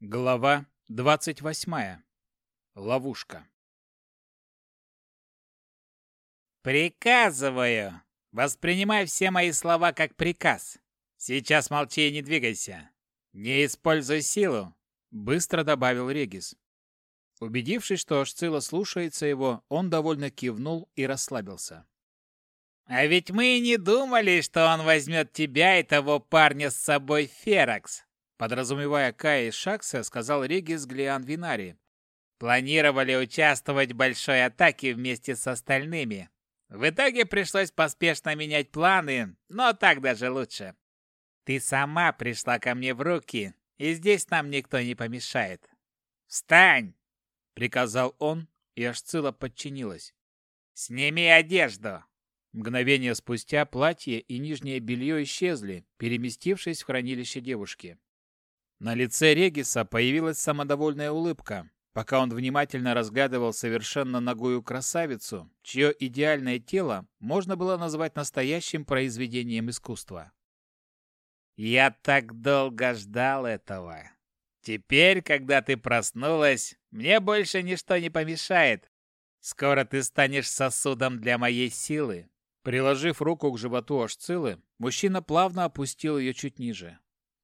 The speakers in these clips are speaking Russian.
Глава 28. Ловушка. «Приказываю! Воспринимай все мои слова как приказ. Сейчас молчи и не двигайся. Не используй силу!» Быстро добавил Регис. Убедившись, что Ашцила слушается его, он довольно кивнул и расслабился. «А ведь мы и не думали, что он возьмет тебя и того парня с собой Феракс!» Подразумевая Кая и Шакса, сказал Регис Глиан Винари. «Планировали участвовать в большой атаке вместе с остальными. В итоге пришлось поспешно менять планы, но так даже лучше. Ты сама пришла ко мне в руки, и здесь нам никто не помешает. Встань!» — приказал он, и Ашцила подчинилась. «Сними одежду!» Мгновение спустя платье и нижнее белье исчезли, переместившись в хранилище девушки. На лице Региса появилась самодовольная улыбка, пока он внимательно разглядывал совершенно нагую красавицу, чье идеальное тело можно было назвать настоящим произведением искусства. «Я так долго ждал этого. Теперь, когда ты проснулась, мне больше ничто не помешает. Скоро ты станешь сосудом для моей силы». Приложив руку к животу Ашцилы, мужчина плавно опустил ее чуть ниже.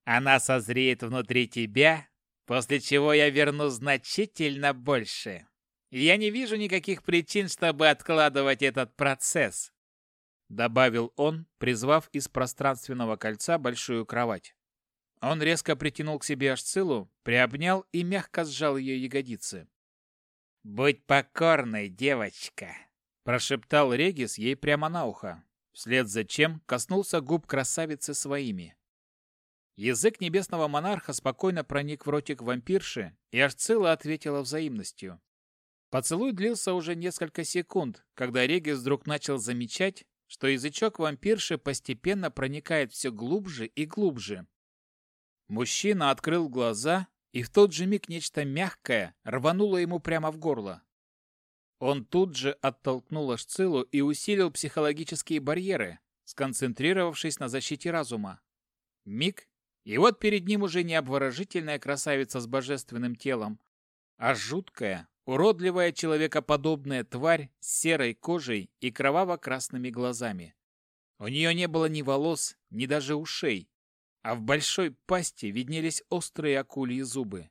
Она созреет внутри тебя, после чего я верну значительно больше. я не вижу никаких причин, чтобы откладывать этот процесс. Добавил он, призвав из пространственного кольца большую кровать. Он резко притянул к себе Ашцилу, приобнял и мягко сжал ее ягодицы. «Будь покорной, девочка!» Прошептал Регис ей прямо на ухо, вслед за чем коснулся губ красавицы своими. Язык небесного монарха спокойно проник в ротик вампирши, и Ашцила ответила взаимностью. Поцелуй длился уже несколько секунд, когда Регис вдруг начал замечать, что язычок вампирши постепенно проникает все глубже и глубже. Мужчина открыл глаза, и в тот же миг нечто мягкое рвануло ему прямо в горло. Он тут же оттолкнул Ашцилу и усилил психологические барьеры, сконцентрировавшись на защите разума. Миг, и вот перед ним уже не обворожительная красавица с божественным телом, а жуткая, уродливая человекоподобная тварь с серой кожей и кроваво-красными глазами. У нее не было ни волос, ни даже ушей, а в большой пасти виднелись острые акульи зубы.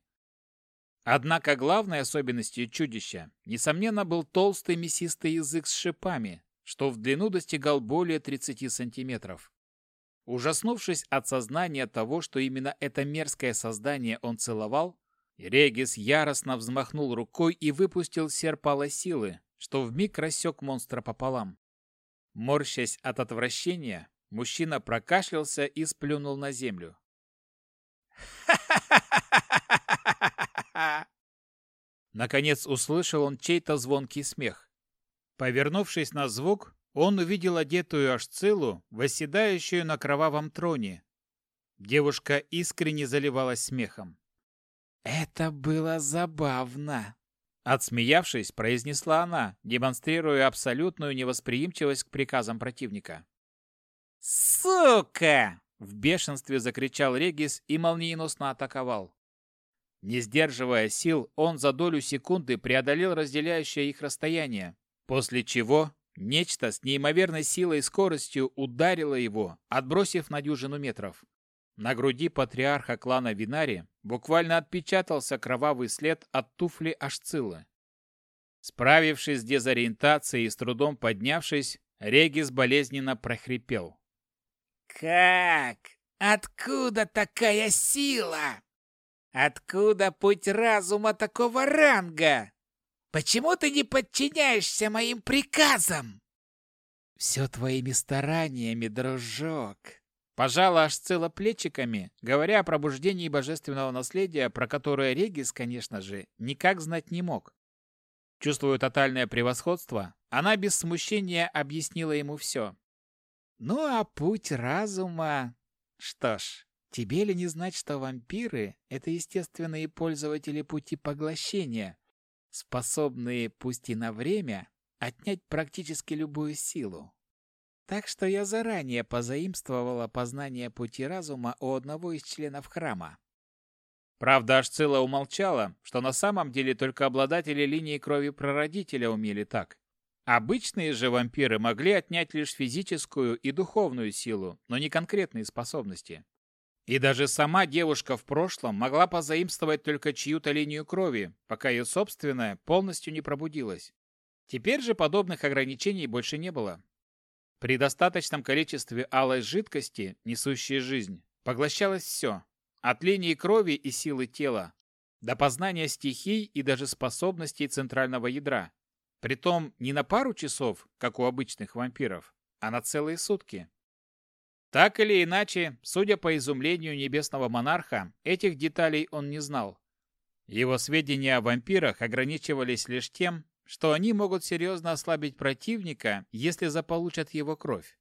Однако главной особенностью чудища, несомненно, был толстый мясистый язык с шипами, что в длину достигал более 30 сантиметров. Ужаснувшись от сознания того, что именно это мерзкое создание он целовал, Регис яростно взмахнул рукой и выпустил серпало силы, что вмиг рассек монстра пополам. Морщась от отвращения, мужчина прокашлялся и сплюнул на землю. Наконец услышал он чей-то звонкий смех. Повернувшись на звук, он увидел одетую Ашцилу, восседающую на кровавом троне. Девушка искренне заливалась смехом. «Это было забавно!» Отсмеявшись, произнесла она, демонстрируя абсолютную невосприимчивость к приказам противника. «Сука!» — в бешенстве закричал Регис и молниеносно атаковал. Не сдерживая сил, он за долю секунды преодолел разделяющее их расстояние, после чего Нечто с неимоверной силой и скоростью ударило его, отбросив на дюжину метров. На груди патриарха клана Винари буквально отпечатался кровавый след от туфли Ашцилы. Справившись с дезориентацией и с трудом поднявшись, Регис болезненно прохрипел. «Как? Откуда такая сила? Откуда путь разума такого ранга?» Почему ты не подчиняешься моим приказам? Все твоими стараниями, дружок. Пожала Ашцила плечиками, говоря о пробуждении божественного наследия, про которое Регис, конечно же, никак знать не мог. Чувствуя тотальное превосходство, она без смущения объяснила ему все. Ну а путь разума... Что ж, тебе ли не знать, что вампиры — это естественные пользователи пути поглощения, способные, пусть и на время, отнять практически любую силу. Так что я заранее позаимствовала познание пути разума у одного из членов храма. Правда, Ашцила умолчала, что на самом деле только обладатели линии крови прародителя умели так. Обычные же вампиры могли отнять лишь физическую и духовную силу, но не конкретные способности. И даже сама девушка в прошлом могла позаимствовать только чью-то линию крови, пока ее собственная полностью не пробудилась. Теперь же подобных ограничений больше не было. При достаточном количестве алой жидкости, несущей жизнь, поглощалось все, от линии крови и силы тела до познания стихий и даже способностей центрального ядра. Притом не на пару часов, как у обычных вампиров, а на целые сутки. Так или иначе, судя по изумлению небесного монарха, этих деталей он не знал. Его сведения о вампирах ограничивались лишь тем, что они могут серьезно ослабить противника, если заполучат его кровь.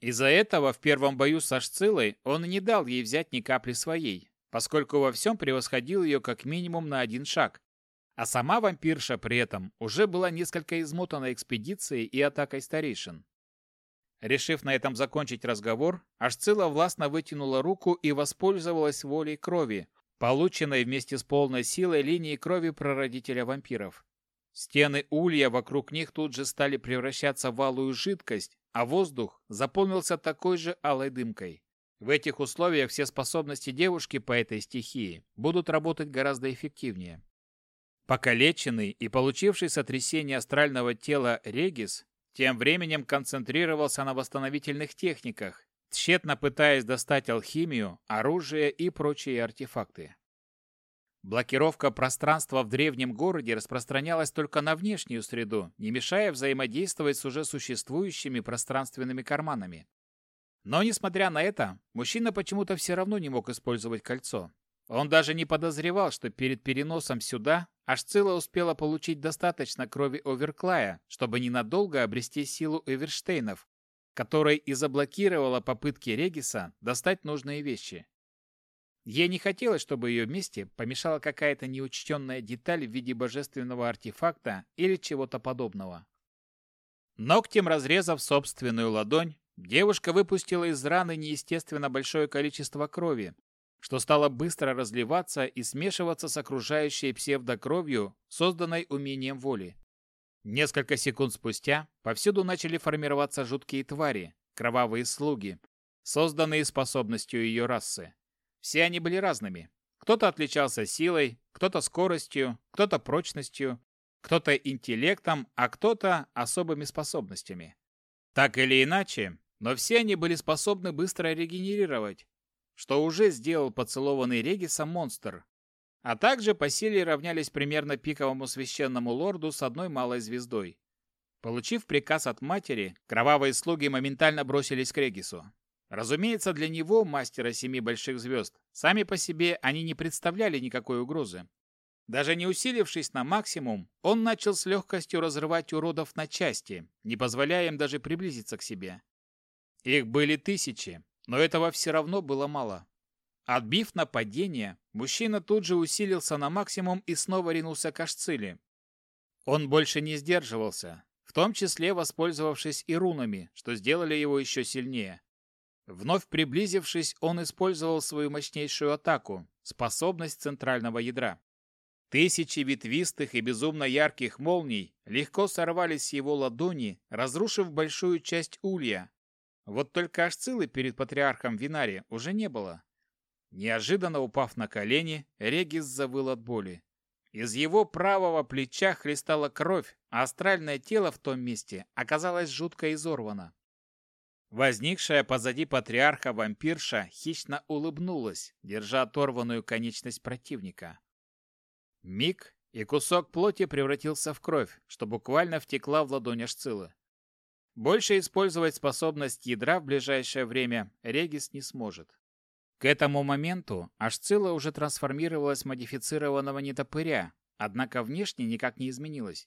Из-за этого в первом бою с Ашцилой он не дал ей взять ни капли своей, поскольку во всем превосходил ее как минимум на один шаг. А сама вампирша при этом уже была несколько измотана экспедицией и атакой старейшин. Решив на этом закончить разговор, Ашцила властно вытянула руку и воспользовалась волей крови, полученной вместе с полной силой линии крови прародителя вампиров. Стены улья вокруг них тут же стали превращаться в алую жидкость, а воздух заполнился такой же алой дымкой. В этих условиях все способности девушки по этой стихии будут работать гораздо эффективнее. Покалеченный и получивший сотрясение астрального тела Регис тем временем концентрировался на восстановительных техниках, тщетно пытаясь достать алхимию, оружие и прочие артефакты. Блокировка пространства в древнем городе распространялась только на внешнюю среду, не мешая взаимодействовать с уже существующими пространственными карманами. Но, несмотря на это, мужчина почему-то все равно не мог использовать кольцо. Он даже не подозревал, что перед переносом сюда Ашцила успела получить достаточно крови Оверклая, чтобы ненадолго обрести силу Эверштейнов, которой и заблокировала попытки Региса достать нужные вещи. Ей не хотелось, чтобы ее месте помешала какая-то неучтенная деталь в виде божественного артефакта или чего-то подобного. Ногтем разрезав собственную ладонь, девушка выпустила из раны неестественно большое количество крови, что стало быстро разливаться и смешиваться с окружающей псевдокровью, созданной умением воли. Несколько секунд спустя повсюду начали формироваться жуткие твари, кровавые слуги, созданные способностью ее расы. Все они были разными. Кто-то отличался силой, кто-то скоростью, кто-то прочностью, кто-то интеллектом, а кто-то особыми способностями. Так или иначе, но все они были способны быстро регенерировать, что уже сделал поцелованный Регисом монстр, а также по силе равнялись примерно пиковому священному лорду с одной малой звездой. Получив приказ от матери, кровавые слуги моментально бросились к Регису. Разумеется, для него, мастера семи больших звезд, сами по себе они не представляли никакой угрозы. Даже не усилившись на максимум, он начал с легкостью разрывать уродов на части, не позволяя им даже приблизиться к себе. Их были тысячи, но этого все равно было мало. Отбив нападение, мужчина тут же усилился на максимум и снова ринулся к Ашциле. Он больше не сдерживался, в том числе воспользовавшись и рунами, что сделали его еще сильнее. Вновь приблизившись, он использовал свою мощнейшую атаку – способность центрального ядра. Тысячи ветвистых и безумно ярких молний легко сорвались с его ладони, разрушив большую часть улья, вот только Ашцилы перед патриархом Винари уже не было. Неожиданно упав на колени, Регис завыл от боли. Из его правого плеча хлестала кровь, а астральное тело в том месте оказалось жутко изорвано. Возникшая позади патриарха вампирша хищно улыбнулась, держа оторванную конечность противника. Миг, и кусок плоти превратился в кровь, что буквально втекла в ладонь Ашцилы. Больше использовать способность ядра в ближайшее время Регис не сможет. К этому моменту Ашцила уже трансформировалась в модифицированного нетопыря, однако внешне никак не изменилась.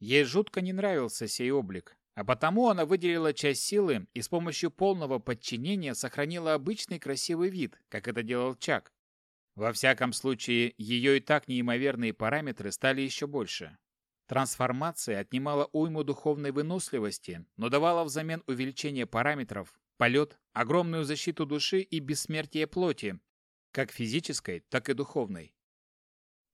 Ей жутко не нравился сей облик, а потому она выделила часть силы и с помощью полного подчинения сохранила обычный красивый вид, как это делал Чак. Во всяком случае, ее и так неимоверные параметры стали еще больше. Трансформация отнимала уйму духовной выносливости, но давала взамен увеличение параметров, полет, огромную защиту души и бессмертие плоти, как физической, так и духовной.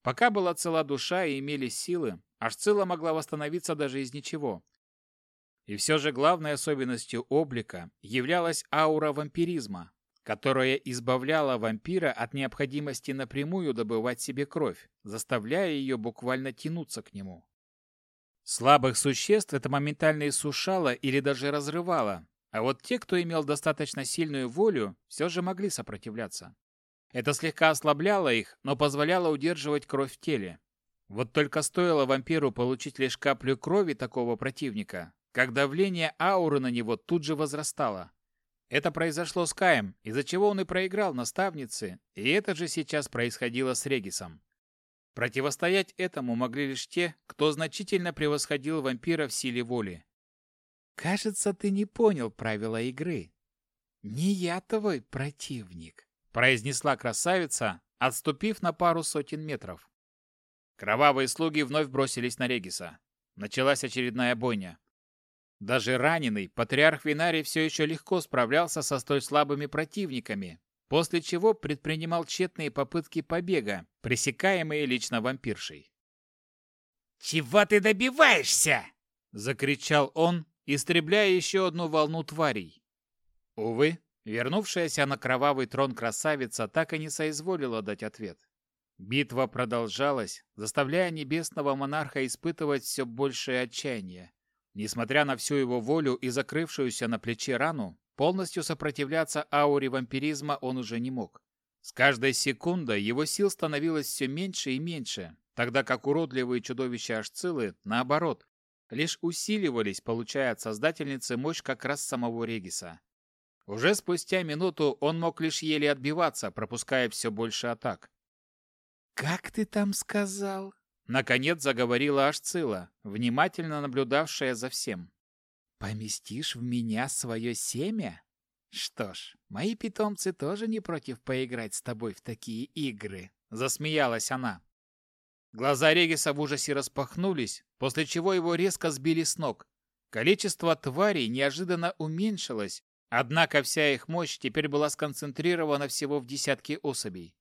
Пока была цела душа и имелись силы, Ашцила могла восстановиться даже из ничего. И все же главной особенностью облика являлась аура вампиризма, которая избавляла вампира от необходимости напрямую добывать себе кровь, заставляя ее буквально тянуться к нему. Слабых существ это моментально иссушало или даже разрывало, а вот те, кто имел достаточно сильную волю, все же могли сопротивляться. Это слегка ослабляло их, но позволяло удерживать кровь в теле. Вот только стоило вампиру получить лишь каплю крови такого противника, как давление ауры на него тут же возрастало. Это произошло с Каем, из-за чего он и проиграл наставнице, и это же сейчас происходило с Регисом. Противостоять этому могли лишь те, кто значительно превосходил вампира в силе воли. «Кажется, ты не понял правила игры. Не я твой противник», — произнесла красавица, отступив на пару сотен метров. Кровавые слуги вновь бросились на Региса. Началась очередная бойня. Даже раненый патриарх Винарий все еще легко справлялся со столь слабыми противниками, после чего предпринимал тщетные попытки побега, пресекаемые лично вампиршей. «Чего ты добиваешься?» — закричал он, истребляя еще одну волну тварей. Увы, вернувшаяся на кровавый трон красавица так и не соизволила дать ответ. Битва продолжалась, заставляя небесного монарха испытывать все большее отчаяние. Несмотря на всю его волю и закрывшуюся на плече рану, полностью сопротивляться ауре вампиризма он уже не мог. С каждой секундой его сил становилось все меньше и меньше, тогда как уродливые чудовища Ашцилы, наоборот, лишь усиливались, получая от создательницы мощь как раз самого Региса. Уже спустя минуту он мог лишь еле отбиваться, пропуская все больше атак. «Как ты там сказал?» Наконец заговорила Ашцила, внимательно наблюдавшая за всем. «Поместишь в меня свое семя? Что ж, мои питомцы тоже не против поиграть с тобой в такие игры», — засмеялась она. Глаза Региса в ужасе распахнулись, после чего его резко сбили с ног. Количество тварей неожиданно уменьшилось, однако вся их мощь теперь была сконцентрирована всего в десятки особей.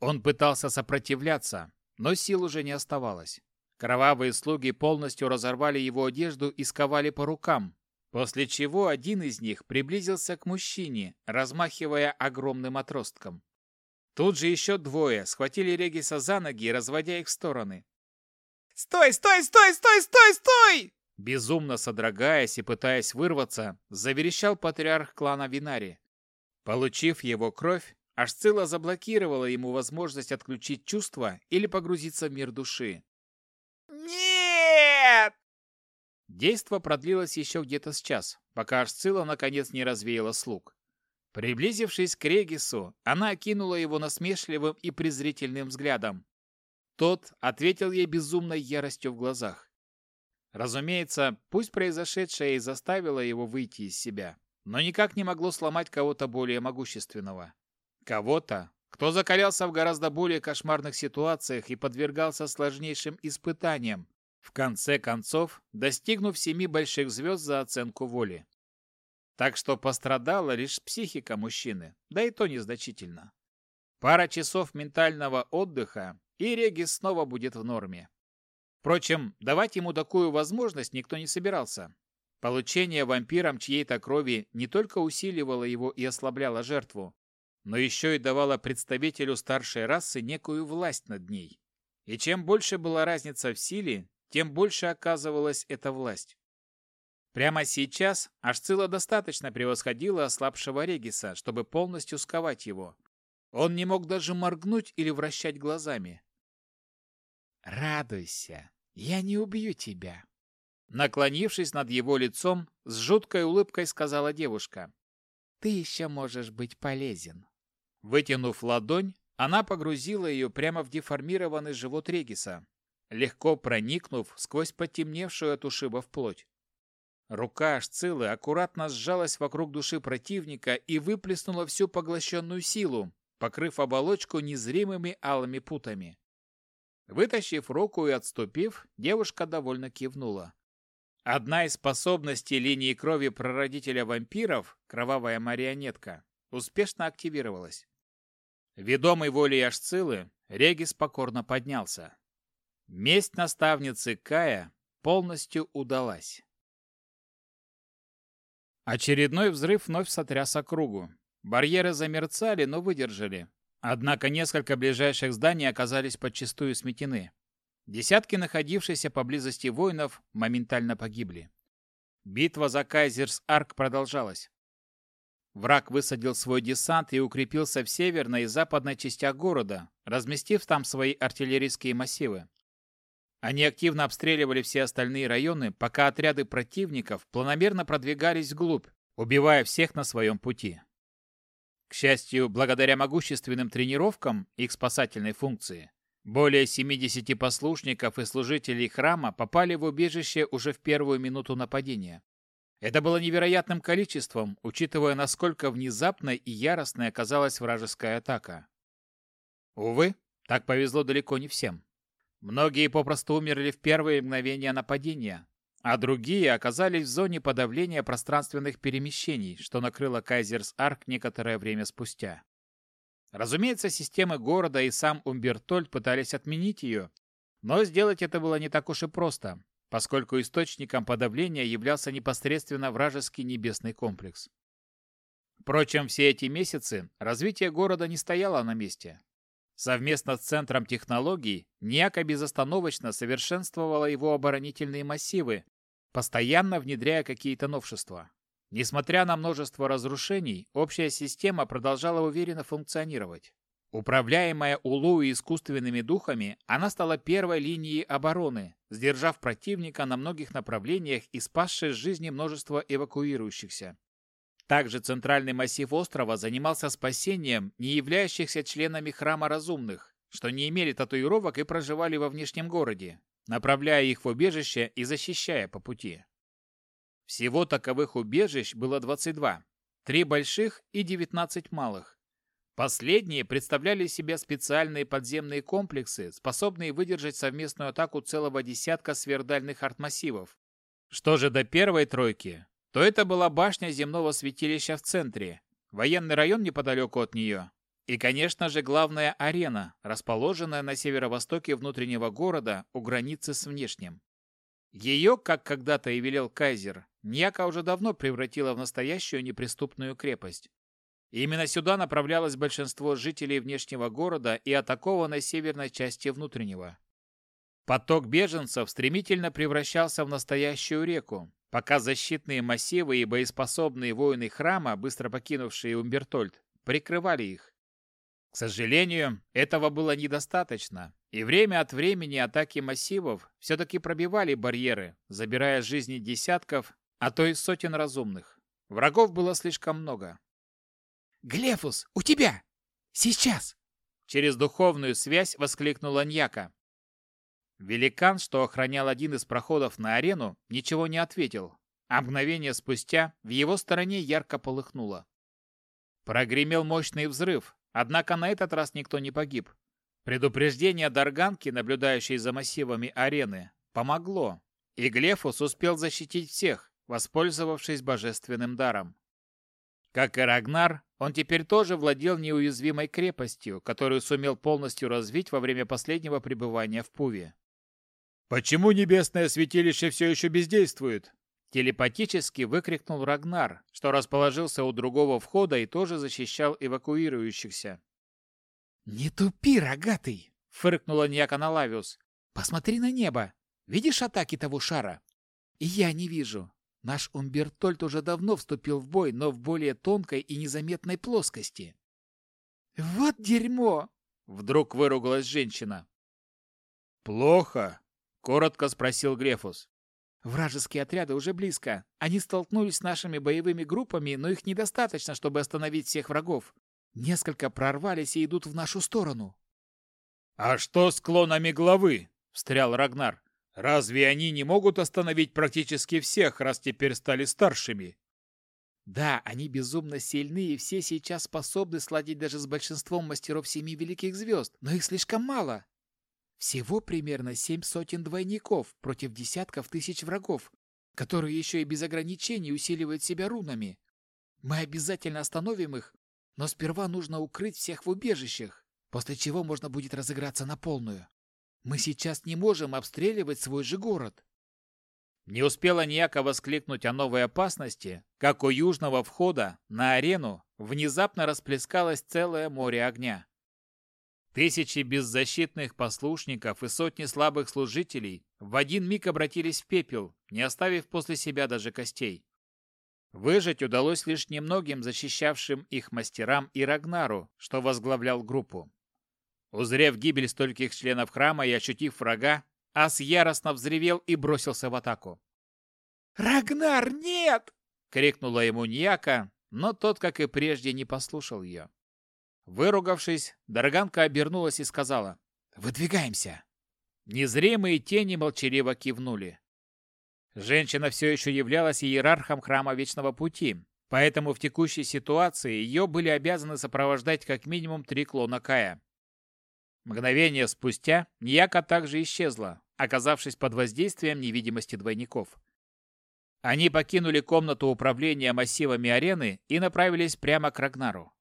Он пытался сопротивляться, но сил уже не оставалось. Кровавые слуги полностью разорвали его одежду и сковали по рукам, после чего один из них приблизился к мужчине, размахивая огромным отростком. Тут же еще двое схватили Региса за ноги, разводя их в стороны. «Стой, стой, стой, стой, стой, стой!» Безумно содрогаясь и пытаясь вырваться, заверещал патриарх клана Винари. Получив его кровь, Ашцила заблокировала ему возможность отключить чувства или погрузиться в мир души. «Нет!» Действо продлилось еще где-то с час, пока Ашцила наконец не развеяла слуг. Приблизившись к Регису, она окинула его насмешливым и презрительным взглядом. Тот ответил ей безумной яростью в глазах. Разумеется, пусть произошедшее и заставило его выйти из себя, но никак не могло сломать кого-то более могущественного. Кого-то, кто закалялся в гораздо более кошмарных ситуациях и подвергался сложнейшим испытаниям, в конце концов достигнув семи больших звезд за оценку воли. Так что пострадала лишь психика мужчины, да и то незначительно. Пара часов ментального отдыха, и Регис снова будет в норме. Впрочем, давать ему такую возможность никто не собирался. Получение вампиром чьей-то крови не только усиливало его и ослабляло жертву, но еще и давала представителю старшей расы некую власть над ней. И чем больше была разница в силе, тем больше оказывалась эта власть. Прямо сейчас Ашцила достаточно превосходила ослабшего Региса, чтобы полностью сковать его. Он не мог даже моргнуть или вращать глазами. «Радуйся, я не убью тебя!» Наклонившись над его лицом, с жуткой улыбкой сказала девушка. «Ты еще можешь быть полезен. Вытянув ладонь, она погрузила ее прямо в деформированный живот Региса, легко проникнув сквозь потемневшую от ушибов плоть. Рука Ашцилы аккуратно сжалась вокруг души противника и выплеснула всю поглощенную силу, покрыв оболочку незримыми алыми путами. Вытащив руку и отступив, девушка довольно кивнула. Одна из способностей линии крови прародителя вампиров, кровавая марионетка, успешно активировалась. Ведомый волей Ашцилы, Регис покорно поднялся. Месть наставницы Кая полностью удалась. Очередной взрыв вновь сотряс округу. Барьеры замерцали, но выдержали. Однако несколько ближайших зданий оказались подчистую сметены. Десятки находившихся поблизости воинов моментально погибли. Битва за Кайзерс-Арк продолжалась. Враг высадил свой десант и укрепился в северной и западной частях города, разместив там свои артиллерийские массивы. Они активно обстреливали все остальные районы, пока отряды противников планомерно продвигались вглубь, убивая всех на своем пути. К счастью, благодаря могущественным тренировкам их спасательной функции, более 70 послушников и служителей храма попали в убежище уже в первую минуту нападения. Это было невероятным количеством, учитывая, насколько внезапной и яростной оказалась вражеская атака. Увы, так повезло далеко не всем. Многие попросту умерли в первые мгновения нападения, а другие оказались в зоне подавления пространственных перемещений, что накрыло Кайзерс-Арк некоторое время спустя. Разумеется, системы города и сам Умбертольд пытались отменить ее, но сделать это было не так уж и просто, поскольку источником подавления являлся непосредственно вражеский небесный комплекс. Впрочем, все эти месяцы развитие города не стояло на месте. Совместно с Центром технологий Ниака безостановочно совершенствовала его оборонительные массивы, постоянно внедряя какие-то новшества. Несмотря на множество разрушений, общая система продолжала уверенно функционировать. Управляемая Улу и искусственными духами, она стала первой линией обороны, сдержав противника на многих направлениях и спасшей жизни множество эвакуирующихся. Также центральный массив острова занимался спасением не являющихся членами храма разумных, что не имели татуировок и проживали во внешнем городе, направляя их в убежище и защищая по пути. Всего таковых убежищ было 22, три больших и 19 малых. Последние представляли себя специальные подземные комплексы, способные выдержать совместную атаку целого десятка сверхдальных артмассивов. Что же до первой тройки, то это была башня земного святилища в центре, военный район неподалеку от нее, и, конечно же, главная арена, расположенная на северо-востоке внутреннего города у границы с внешним. Ее, как когда-то и велел Кайзер, Ньяка уже давно превратила в настоящую неприступную крепость. Именно сюда направлялось большинство жителей внешнего города и атакованной северной части внутреннего. Поток беженцев стремительно превращался в настоящую реку, пока защитные массивы и боеспособные воины храма, быстро покинувшие Умбертольд, прикрывали их. К сожалению, этого было недостаточно, и время от времени атаки массивов все-таки пробивали барьеры, забирая жизни десятков, а то и сотен разумных. Врагов было слишком много. «Глефус, у тебя! Сейчас!» Через духовную связь воскликнула Ньяка. Великан, что охранял один из проходов на арену, ничего не ответил, а мгновение спустя в его стороне ярко полыхнуло. Прогремел мощный взрыв, однако на этот раз никто не погиб. Предупреждение Дарганки, наблюдающей за массивами арены, помогло, и Глефус успел защитить всех, воспользовавшись божественным даром. Как и Рагнар, он теперь тоже владел неуязвимой крепостью, которую сумел полностью развить во время последнего пребывания в Пуве. «Почему небесное святилище все еще бездействует?» Телепатически выкрикнул Рагнар, что расположился у другого входа и тоже защищал эвакуирующихся. «Не тупи, рогатый!» — фыркнула Ньякона Лавиус. «Посмотри на небо! Видишь атаки того шара?» «И я не вижу. Наш Умбертольд уже давно вступил в бой, но в более тонкой и незаметной плоскости. «Вот дерьмо!» — вдруг выругалась женщина. «Плохо?» — коротко спросил Грефус. «Вражеские отряды уже близко. Они столкнулись с нашими боевыми группами, но их недостаточно, чтобы остановить всех врагов. Несколько прорвались и идут в нашу сторону». «А что с клонами главы?» — встрял Рагнар. Разве они не могут остановить практически всех, раз теперь стали старшими? Да, они безумно сильны, и все сейчас способны сладить даже с большинством мастеров Семи Великих Звезд, но их слишком мало. Всего примерно семь сотен двойников против десятков тысяч врагов, которые еще и без ограничений усиливают себя рунами. Мы обязательно остановим их, Но сперва нужно укрыть всех в убежищах, после чего можно будет разыграться на полную. Мы сейчас не можем обстреливать свой же город. Не успела Ньяка воскликнуть о новой опасности, как у южного входа на арену внезапно расплескалось целое море огня. Тысячи беззащитных послушников и сотни слабых служителей в один миг обратились в пепел, не оставив после себя даже костей. Выжить удалось лишь немногим защищавшим их мастерам и Рагнару, что возглавлял группу. Узрев гибель стольких членов храма и ощутив врага, Ас яростно взревел и бросился в атаку. «Рагнар, нет!» — крикнула ему Ньяка, но тот, как и прежде, не послушал ее. Выругавшись, Дорганка обернулась и сказала «Выдвигаемся!» Незримые тени молчаливо кивнули. Женщина все еще являлась иерархом Храма Вечного Пути, поэтому в текущей ситуации ее были обязаны сопровождать как минимум три клона Кая. Мгновение спустя Ньяка также исчезла, оказавшись под воздействием невидимости двойников. Они покинули комнату управления массивами арены и направились прямо к Рагнару.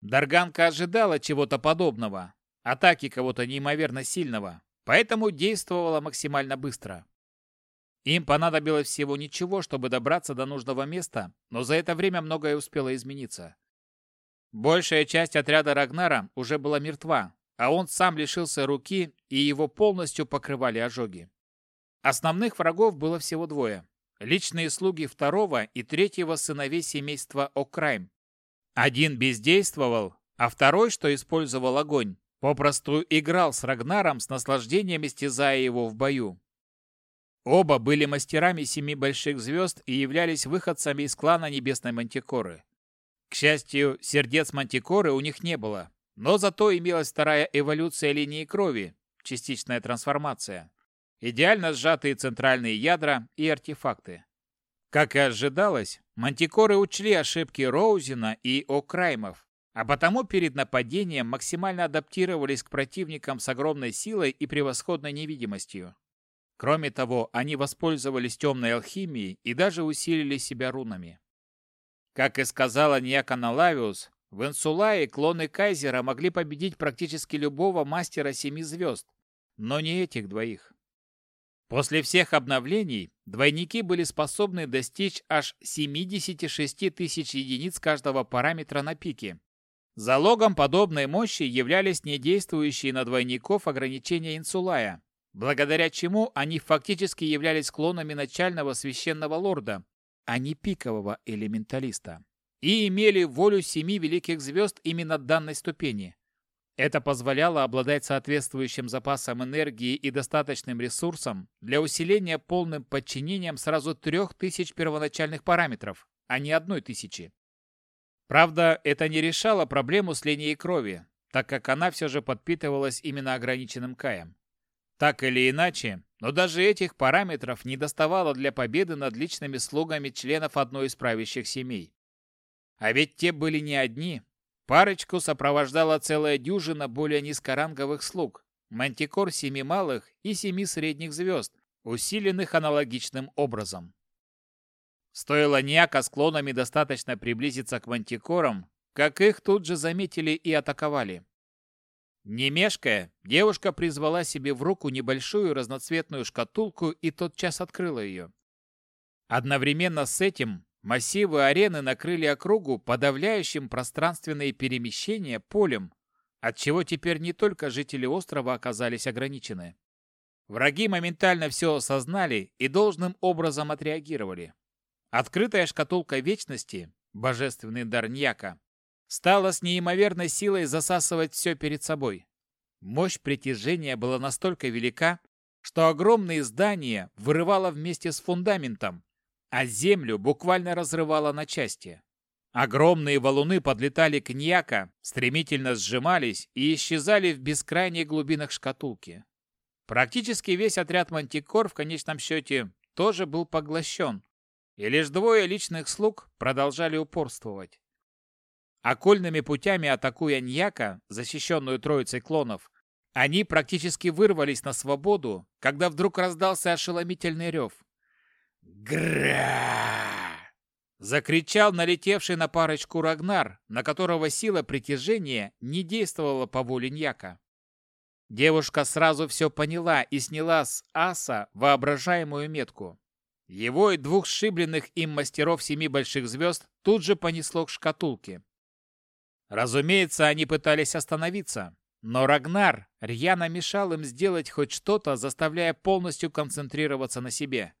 Дарганка ожидала чего-то подобного, атаки кого-то неимоверно сильного, поэтому действовала максимально быстро. Им понадобилось всего ничего, чтобы добраться до нужного места, но за это время многое успело измениться. Большая часть отряда Рагнара уже была мертва, а он сам лишился руки, и его полностью покрывали ожоги. Основных врагов было всего двое. Личные слуги второго и третьего сыновей семейства О'Крайм. Один бездействовал, а второй, что использовал огонь, попросту играл с Рагнаром с наслаждением истязая его в бою. Оба были мастерами семи больших звезд и являлись выходцами из клана Небесной Мантикоры. К счастью, сердец Мантикоры у них не было, но зато имелась вторая эволюция линии крови, частичная трансформация, идеально сжатые центральные ядра и артефакты. Как и ожидалось, мантикоры учли ошибки Роузена и О'Краймов, а потому перед нападением максимально адаптировались к противникам с огромной силой и превосходной невидимостью. Кроме того, они воспользовались темной алхимией и даже усилили себя рунами. Как и сказала Ниакана Лавиус, в Инсулае клоны Кайзера могли победить практически любого мастера семи звезд, но не этих двоих. После всех обновлений двойники были способны достичь аж 76 тысяч единиц каждого параметра на пике. Залогом подобной мощи являлись недействующие на двойников ограничения Инсулая, благодаря чему они фактически являлись клонами начального священного лорда, а не пикового элементалиста и имели волю семи великих звезд именно данной ступени. Это позволяло обладать соответствующим запасом энергии и достаточным ресурсом для усиления полным подчинением сразу трех тысяч первоначальных параметров, а не одной тысячи. Правда, это не решало проблему с линией крови, так как она все же подпитывалась именно ограниченным каем. Так или иначе, но даже этих параметров не доставало для победы над личными слугами членов одной из правящих семей. А ведь те были не одни. Парочку сопровождала целая дюжина более низкоранговых слуг, мантикор семи малых и семи средних звезд, усиленных аналогичным образом. Стоило Ниака с клонами достаточно приблизиться к мантикорам, как их тут же заметили и атаковали. Не мешкая, девушка призвала себе в руку небольшую разноцветную шкатулку и тотчас открыла ее. Одновременно с этим Массивы арены накрыли округу подавляющим пространственные перемещения полем, отчего теперь не только жители острова оказались ограничены. Враги моментально все осознали и должным образом отреагировали. Открытая шкатулка Вечности, божественный дар Ньяка, стала с неимоверной силой засасывать все перед собой. Мощь притяжения была настолько велика, что огромные здания вырывало вместе с фундаментом, а землю буквально разрывало на части. Огромные валуны подлетали к Ньяка, стремительно сжимались и исчезали в бескрайних глубинах шкатулки. Практически весь отряд мантикор в конечном счете тоже был поглощен, и лишь двое личных слуг продолжали упорствовать. Окольными путями атакуя Ньяка, защищенную троицей клонов, они практически вырвались на свободу, когда вдруг раздался ошеломительный рев. Гра! Закричал налетевший на парочку Рагнар, на которого сила притяжения не действовала по воле Ньяка. Девушка сразу все поняла и сняла с аса воображаемую метку. Его и двух сшибленных им мастеров семи больших звезд тут же понесло к шкатулке. Разумеется, они пытались остановиться, но Рагнар рьяно мешал им сделать хоть что-то, заставляя полностью концентрироваться на себе.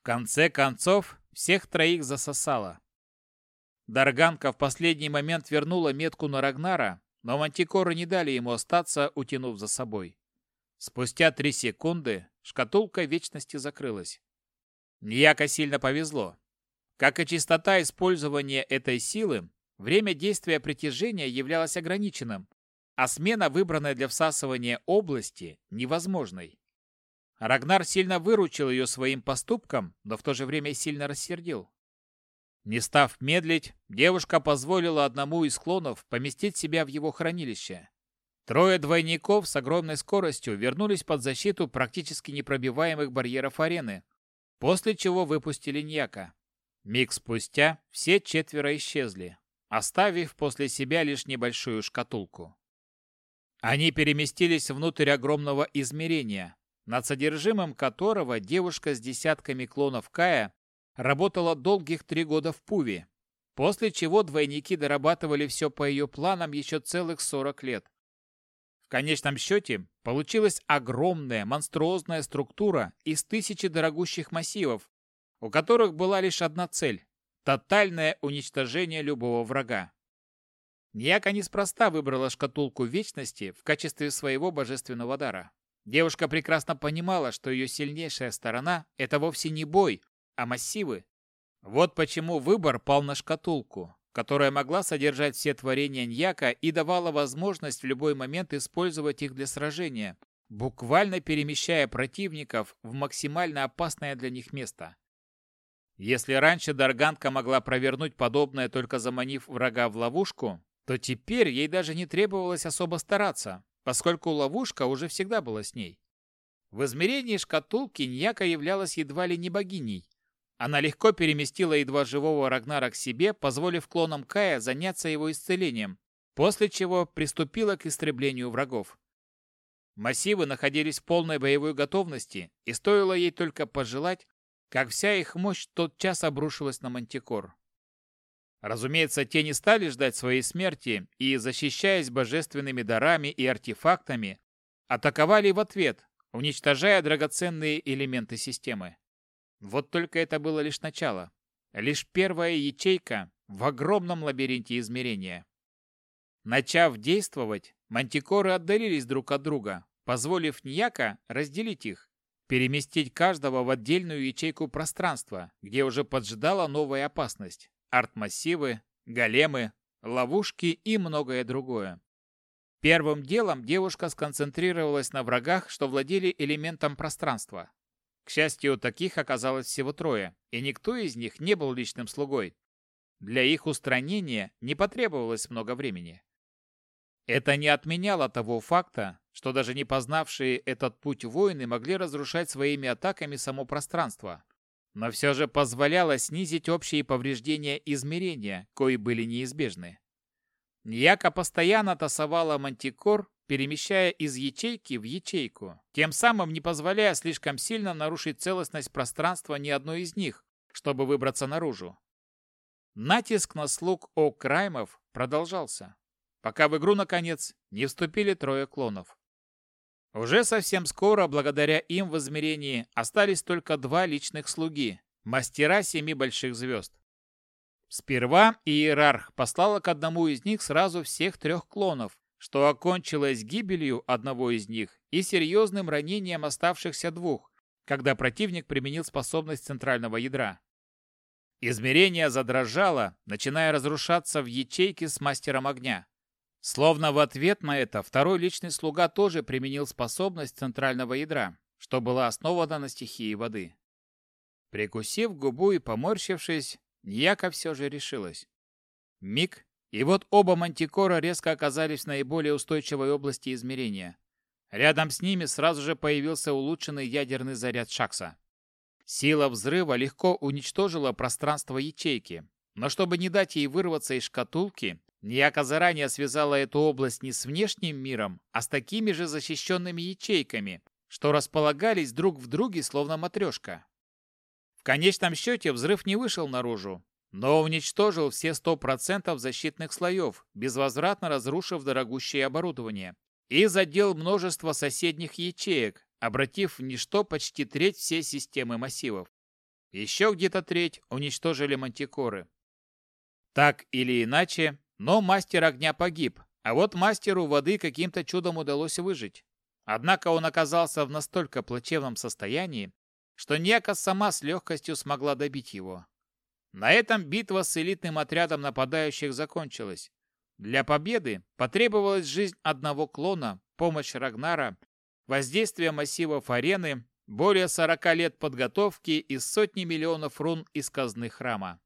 В конце концов, всех троих засосало. Дарганка в последний момент вернула метку на Рагнара, но мантикоры не дали ему остаться, утянув за собой. Спустя три секунды шкатулка вечности закрылась. Ньяко сильно повезло. Как и частота использования этой силы, время действия притяжения являлось ограниченным, а смена выбранной для всасывания области невозможной. Рагнар сильно выручил ее своим поступком, но в то же время сильно рассердил. Не став медлить, девушка позволила одному из клонов поместить себя в его хранилище. Трое двойников с огромной скоростью вернулись под защиту практически непробиваемых барьеров арены, после чего выпустили Ньяка. Миг спустя все четверо исчезли, оставив после себя лишь небольшую шкатулку. Они переместились внутрь огромного измерения, над содержимым которого девушка с десятками клонов Кая работала долгих три года в Пуве, после чего двойники дорабатывали все по ее планам еще целых 40 лет. В конечном счете получилась огромная монструозная структура из тысячи дорогущих массивов, у которых была лишь одна цель – тотальное уничтожение любого врага. Ньяка неспроста выбрала шкатулку Вечности в качестве своего божественного дара. Девушка прекрасно понимала, что ее сильнейшая сторона – это вовсе не бой, а массивы. Вот почему выбор пал на шкатулку, которая могла содержать все творения Ньяка и давала возможность в любой момент использовать их для сражения, буквально перемещая противников в максимально опасное для них место. Если раньше Дарганка могла провернуть подобное, только заманив врага в ловушку, то теперь ей даже не требовалось особо стараться, поскольку ловушка уже всегда была с ней. В измерении шкатулки Ньяка являлась едва ли не богиней, она легко переместила едва живого Рагнара к себе, позволив клонам Кая заняться его исцелением, после чего приступила к истреблению врагов. Массивы находились в полной боевой готовности, и стоило ей только пожелать, как вся их мощь тотчас обрушилась на Мантикор. Разумеется, те не стали ждать своей смерти и, защищаясь божественными дарами и артефактами, атаковали в ответ, уничтожая драгоценные элементы системы. Вот только это было лишь начало. Лишь первая ячейка в огромном лабиринте измерения. Начав действовать, мантикоры отдалились друг от друга, позволив Ньяка разделить их, переместить каждого в отдельную ячейку пространства, где уже поджидала новая опасность – арт-массивы, големы, ловушки и многое другое. Первым делом девушка сконцентрировалась на врагах, что владели элементом пространства. К счастью, таких оказалось всего трое, и никто из них не был личным слугой. Для их устранения не потребовалось много времени. Это не отменяло того факта, что даже не познавшие этот путь воины могли разрушать своими атаками само пространство, но все же позволяло снизить общие повреждения измерения, кои были неизбежны. Ньяка постоянно тасовала мантикор перемещая из ячейки в ячейку, тем самым не позволяя слишком сильно нарушить целостность пространства ни одной из них, чтобы выбраться наружу. Натиск на слуг О'Краймов продолжался, пока в игру, наконец, не вступили трое клонов. Уже совсем скоро, благодаря им в измерении, остались только два личных слуги, мастера семи больших звезд. Сперва Иерарх послала к одному из них сразу всех трех клонов, что окончилось гибелью одного из них и серьезным ранением оставшихся двух, когда противник применил способность центрального ядра. Измерение задрожало, начиная разрушаться в ячейке с мастером огня. Словно в ответ на это второй личный слуга тоже применил способность центрального ядра, что была основана на стихии воды. Прикусив губу и поморщившись, Ньяка все же решилась. Миг, и вот оба мантикора резко оказались в наиболее устойчивой области измерения. Рядом с ними сразу же появился улучшенный ядерный заряд Шакса. Сила взрыва легко уничтожила пространство ячейки, Но чтобы не дать ей вырваться из шкатулки, Ньяка заранее связала эту область не с внешним миром, а с такими же защищенными ячейками, что располагались друг в друге, словно матрешка. В конечном счете взрыв не вышел наружу, но уничтожил все 100% защитных слоев, безвозвратно разрушив дорогущее оборудование, и задел множество соседних ячеек, обратив в ничто почти треть всей системы массивов. Еще где-то треть уничтожили мантикоры. Так или иначе, но мастер огня погиб, а вот мастеру воды каким-то чудом удалось выжить. Однако он оказался в настолько плачевном состоянии, что Нека сама с легкостью смогла добить его. На этом битва с элитным отрядом нападающих закончилась. Для победы потребовалась жизнь одного клона, помощь Рагнара, воздействие массивов арены, более 40 лет подготовки и сотни миллионов рун из казны храма.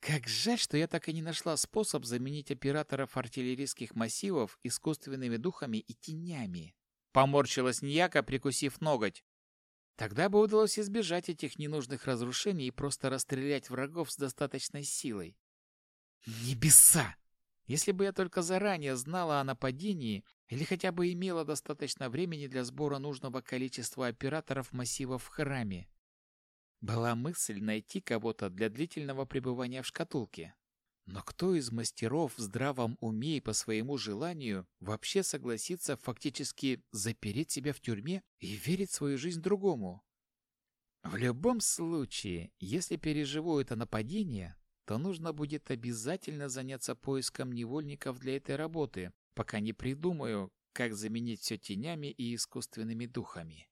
Как жаль, что я так и не нашла способ заменить операторов артиллерийских массивов искусственными духами и тенями. Поморщилась Ньяка, прикусив ноготь. Тогда бы удалось избежать этих ненужных разрушений и просто расстрелять врагов с достаточной силой. Небеса! Если бы я только заранее знала о нападении или хотя бы имела достаточно времени для сбора нужного количества операторов массива в храме. Была мысль найти кого-то для длительного пребывания в шкатулке. Но кто из мастеров в здравом уме и по своему желанию вообще согласится фактически запереть себя в тюрьме и верить свою жизнь другому? В любом случае, если переживу это нападение, то нужно будет обязательно заняться поиском невольников для этой работы, пока не придумаю, как заменить все тенями и искусственными духами.